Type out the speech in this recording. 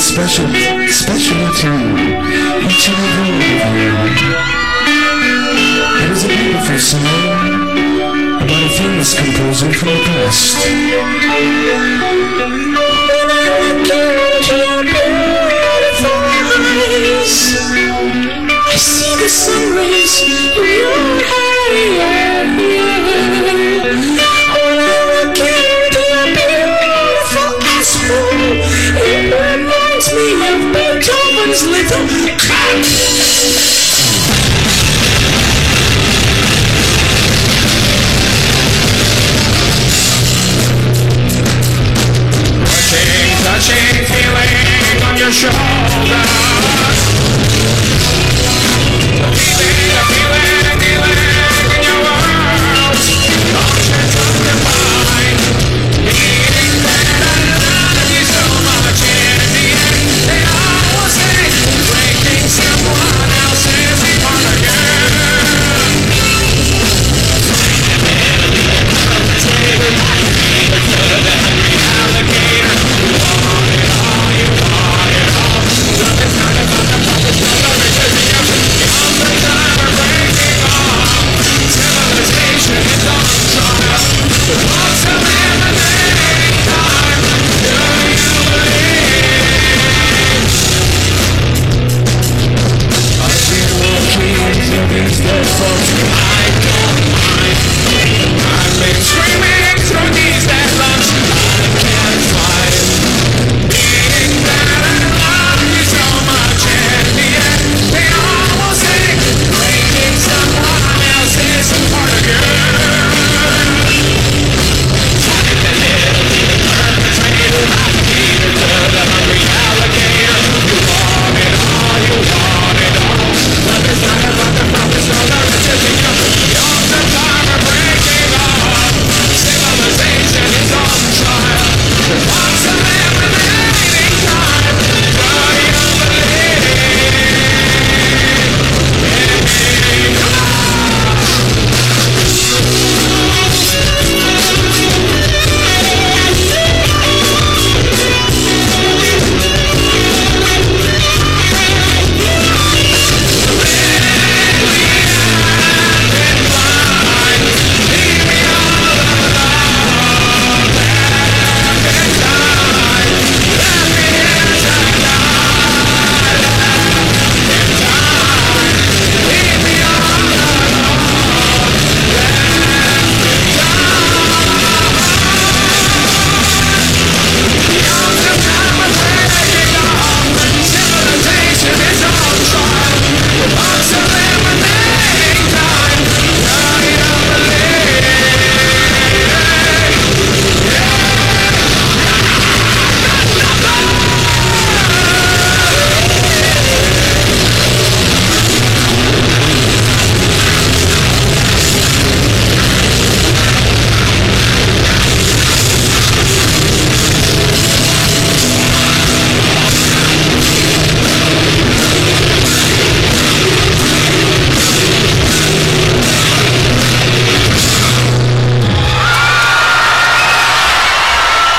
special, special to each and every one of you. It is a beautiful song about a famous composer from the past. I see the sun Thank you.